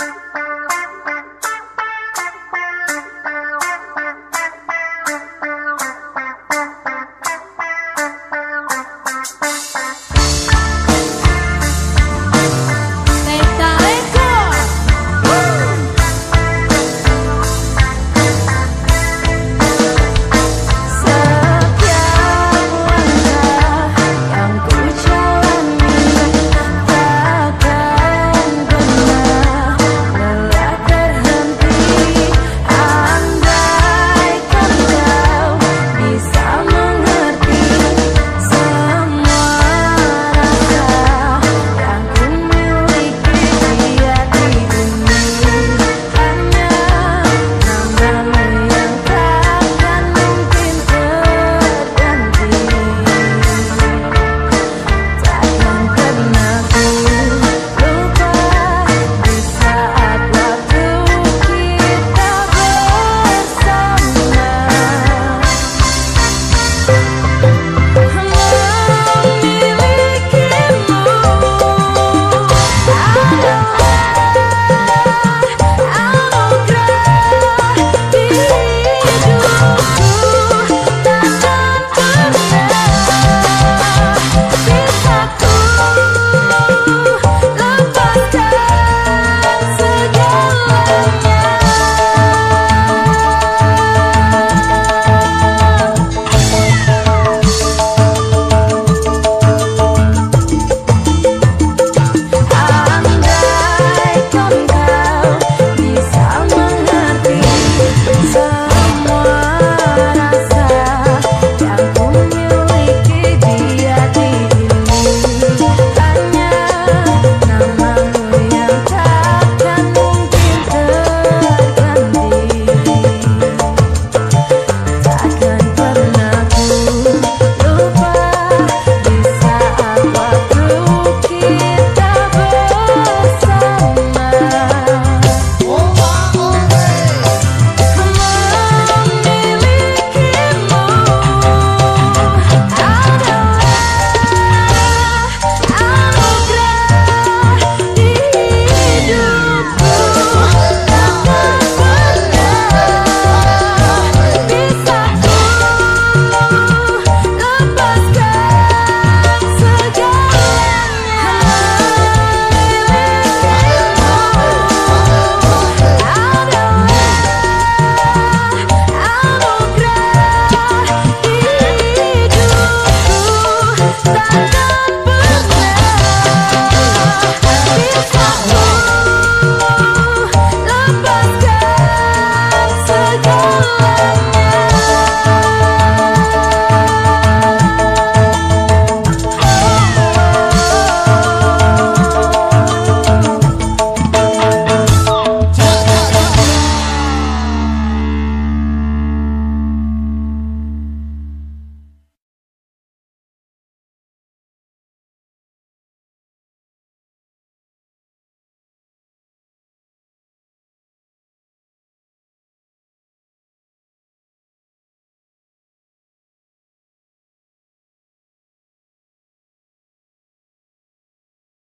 Bye.